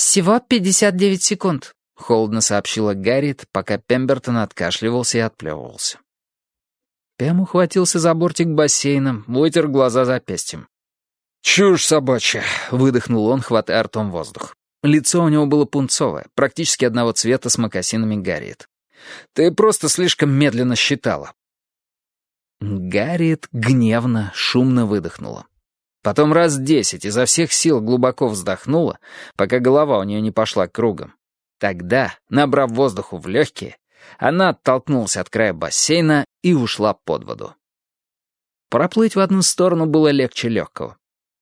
«Всего 59 секунд», — холодно сообщила Гарриет, пока Пембертон откашливался и отплевывался. Пем ухватился за бортик бассейна, вытер глаза запястьем. «Чушь собачья!» — выдохнул он, хватая ртом воздух. Лицо у него было пунцовое, практически одного цвета с мокасинами Гарриет. «Ты просто слишком медленно считала». Гарриет гневно, шумно выдохнула. Потом раз десять изо всех сил глубоко вздохнула, пока голова у нее не пошла кругом. Тогда, набрав воздуху в легкие, она оттолкнулась от края бассейна и ушла под воду. Проплыть в одну сторону было легче легкого.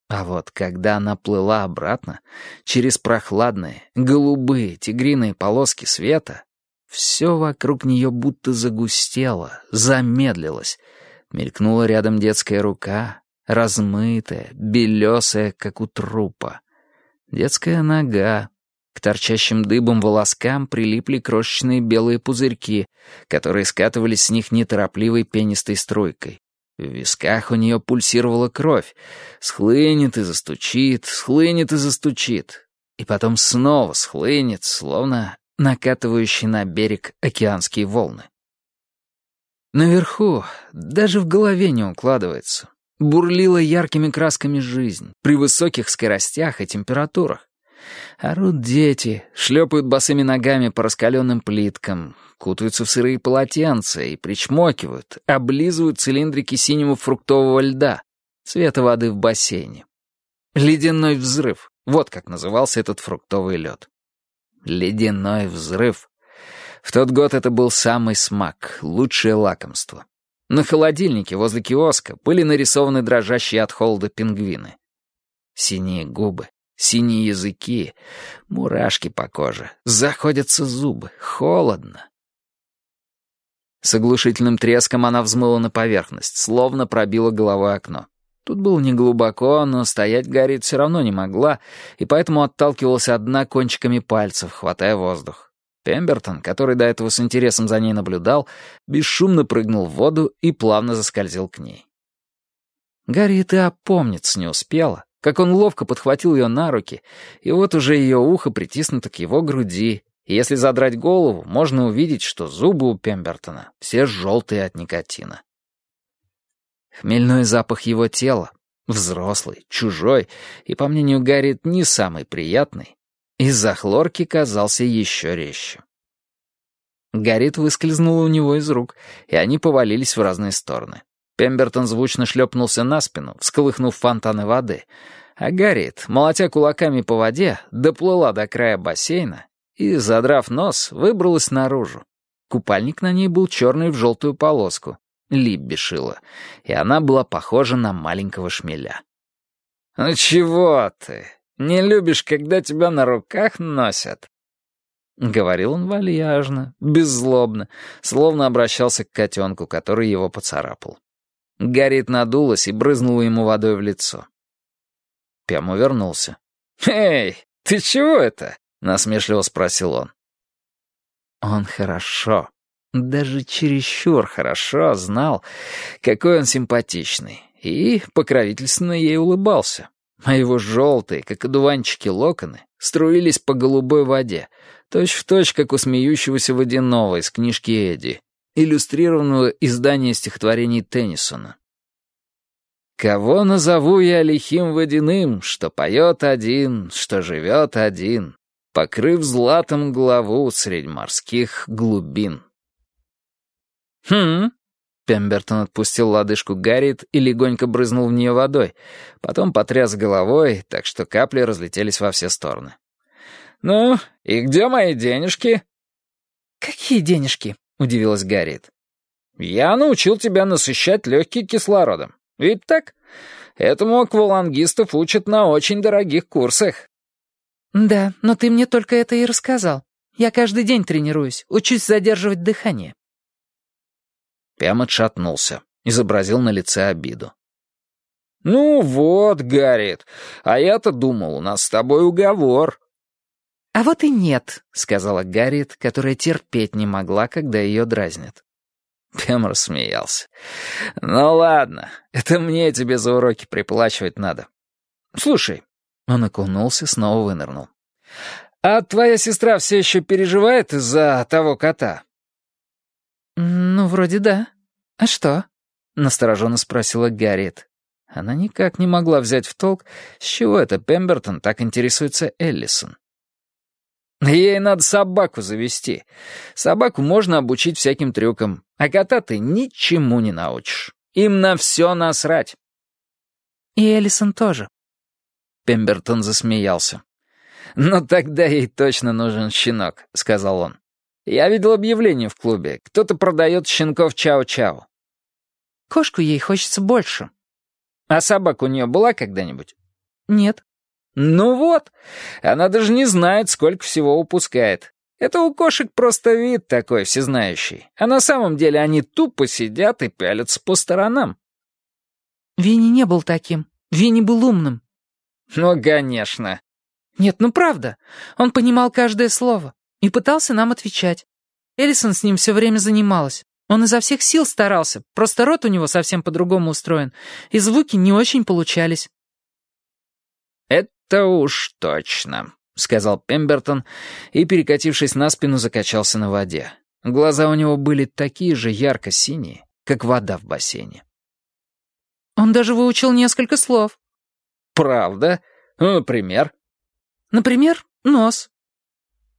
А вот когда она плыла обратно, через прохладные, голубые, тигриные полоски света, все вокруг нее будто загустело, замедлилось. Мелькнула рядом детская рука, размытая, белесая, как у трупа. Детская нога. К торчащим дыбом волоскам прилипли крошечные белые пузырьки, которые скатывались с них неторопливой пенистой струйкой. В висках у нее пульсировала кровь. Схлынет и застучит, схлынет и застучит. И потом снова схлынет, словно накатывающие на берег океанские волны. Наверху даже в голове не укладывается. Бурлила яркими красками жизнь, при высоких скоростях и температурах. Орут дети, шлепают босыми ногами по раскаленным плиткам, кутаются в сырые полотенца и причмокивают, облизывают цилиндрики синего фруктового льда, цвета воды в бассейне. Ледяной взрыв — вот как назывался этот фруктовый лед. Ледяной взрыв. В тот год это был самый смак, лучшее лакомство. На холодильнике возле киоска были нарисованы дрожащие от холода пингвины. Синие губы, синие языки, мурашки по коже, заходятся зубы, холодно. С оглушительным треском она взмыла на поверхность, словно пробила головой окно. Тут было неглубоко, но стоять Гарриет все равно не могла, и поэтому отталкивалась от дна кончиками пальцев, хватая воздух. Пембертон, который до этого с интересом за ней наблюдал, бесшумно прыгнул в воду и плавно заскользил к ней. Гарриет и опомниться не успела, как он ловко подхватил ее на руки, и вот уже ее ухо притиснуто к его груди, и если задрать голову, можно увидеть, что зубы у Пембертона все желтые от никотина. Хмельной запах его тела, взрослый, чужой, и, по мнению Гарриет, не самый приятный, из-за хлорки казался еще резче. Гарриет выскользнула у него из рук, и они повалились в разные стороны. Пембертон звучно шлепнулся на спину, всколыхнув фонтаны воды, а Гарриет, молотя кулаками по воде, доплыла до края бассейна и, задрав нос, выбралась наружу. Купальник на ней был черный в желтую полоску. Либби шила, и она была похожа на маленького шмеля. «Ну чего ты? Не любишь, когда тебя на руках носят?» Говорил он вальяжно, беззлобно, словно обращался к котенку, который его поцарапал. Гарриет надулась и брызнула ему водой в лицо. Пем увернулся. «Эй, ты чего это?» — насмешливо спросил он. Он хорошо, даже чересчур хорошо знал, какой он симпатичный, и покровительственно ей улыбался. А его желтые, как одуванчики локоны, струились по голубой воде, точь-в-точь, точь, как у смеющегося водяного из книжки Эдди, иллюстрированного издания стихотворений Теннисона. «Кого назову я лихим водяным, что поет один, что живет один, покрыв златом главу средь морских глубин?» «Хм...» Пембертон отпустил лодыжку Гарриет и легонько брызнул в нее водой, потом потряс головой, так что капли разлетелись во все стороны. «Ну, и где мои денежки?» «Какие денежки?» — удивилась Гарриет. «Я научил тебя насыщать легкие кислородом. Ведь так? Этому аквалангистов учат на очень дорогих курсах». «Да, но ты мне только это и рассказал. Я каждый день тренируюсь, учусь задерживать дыхание». Пям отшатнулся, изобразил на лице обиду. «Ну вот, Гарриет, а я-то думал, у нас с тобой уговор». «А вот и нет», — сказала Гарриет, которая терпеть не могла, когда ее дразнят. Пем рассмеялся. «Ну ладно, это мне тебе за уроки приплачивать надо. Слушай». Он окунулся, снова вынырнул. «А твоя сестра все еще переживает из-за того кота?» «Ну, вроде да. А что?» — настороженно спросила Гарриет. Она никак не могла взять в толк, с чего это Пембертон так интересуется Эллисон. Ей надо собаку завести. Собаку можно обучить всяким трюкам, а кота ты ничему не научишь. Им на все насрать. И Эллисон тоже. Пембертон засмеялся. «Ну тогда ей точно нужен щенок», — сказал он. «Я видел объявление в клубе. Кто-то продает щенков Чао-Чао». «Кошку ей хочется больше». «А собака у нее была когда-нибудь?» «Нет». «Ну вот, она даже не знает, сколько всего упускает. Это у кошек просто вид такой всезнающий, а на самом деле они тупо сидят и пялятся по сторонам». «Винни не был таким. Винни был умным». «Ну, конечно». «Нет, ну правда. Он понимал каждое слово и пытался нам отвечать. Эллисон с ним все время занималась. Он изо всех сил старался, просто рот у него совсем по-другому устроен, и звуки не очень получались». «Это уж точно», — сказал Пембертон и, перекатившись на спину, закачался на воде. Глаза у него были такие же ярко-синие, как вода в бассейне. «Он даже выучил несколько слов». «Правда? Например?» «Например, нос».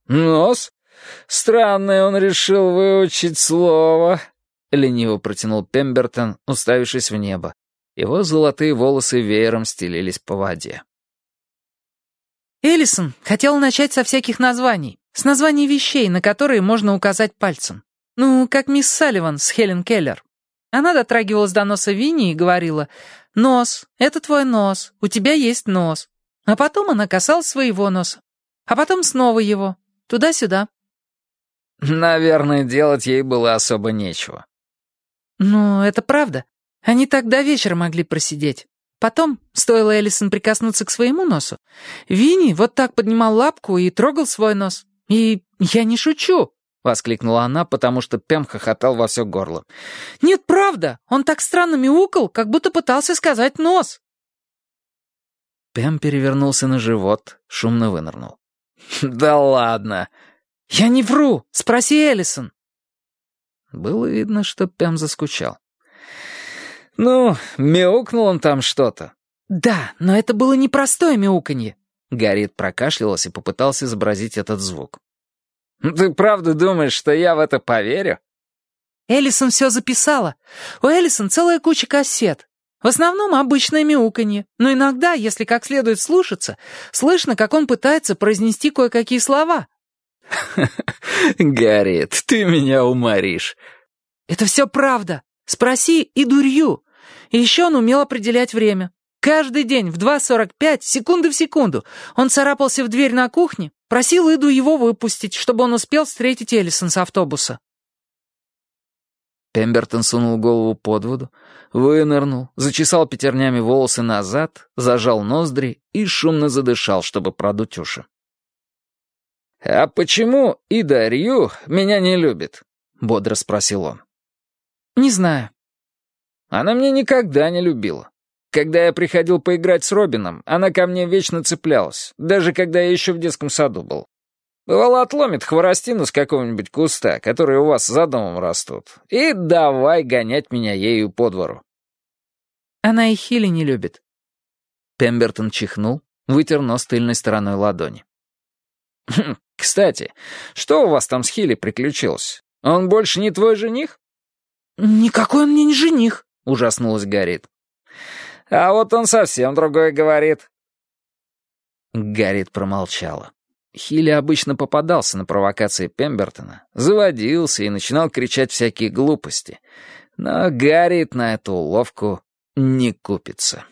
«Нос? Странное он решил выучить слово», — лениво протянул Пембертон, уставившись в небо. Его золотые волосы веером стелились по воде. Эллисон хотел начать со всяких названий, с названий вещей, на которые можно указать пальцем. Ну, как мисс Салливан с Хелен Келлер. Она дотрагивалась до носа Винни и говорила, «Нос, это твой нос, у тебя есть нос». А потом она касалась своего носа. А потом снова его, туда-сюда. Наверное, делать ей было особо нечего. Ну, это правда. Они так до вечера могли просидеть. Потом, стоило Эллисон прикоснуться к своему носу, Винни вот так поднимал лапку и трогал свой нос. И я не шучу, — воскликнула она, потому что Пем хохотал во все горло. «Нет, правда, он так странно мяукал, как будто пытался сказать нос». Пем перевернулся на живот, шумно вынырнул. «Да ладно!» «Я не вру! Спроси Эллисон!» Было видно, что Пем заскучал. «Ну, мяукнул он там что-то». «Да, но это было непростое мяуканье». Гарриет прокашлялась и попытался изобразить этот звук. «Ты правда думаешь, что я в это поверю?» Эллисон все записала. У Эллисон целая куча кассет. В основном обычное мяуканье, но иногда, если как следует слушаться, слышно, как он пытается произнести кое-какие слова. «Гарриет, ты меня уморишь». «Это все правда. Спроси и дурью. И еще он умел определять время. Каждый день в 2.45, секунды в секунду, он царапался в дверь на кухне, просил Иду его выпустить, чтобы он успел встретить Эллисон с автобуса. Пембертон сунул голову под воду, вынырнул, зачесал пятернями волосы назад, зажал ноздри и шумно задышал, чтобы продуть уши. «А почему Ида Рью меня не любит?» — бодро спросил он. «Не знаю. Она меня никогда не любила. Когда я приходил поиграть с Робином, она ко мне вечно цеплялась, даже когда я еще в детском саду был. Бывало, отломит хворостину с какого-нибудь куста, которые у вас за домом растут, и давай гонять меня ею по двору. Она и Хилли не любит. Пембертон чихнул, вытер нос тыльной стороной ладони. «Хм, «Кстати, что у вас там с Хилли приключилось? Он больше не твой жених?» «Никакой он мне не жених», — ужаснулась Гарриет. «А вот он совсем другое говорит». Гарриет промолчала. Хилли обычно попадался на провокации Пембертона, заводился и начинал кричать всякие глупости. Но Гарриет на эту уловку не купится.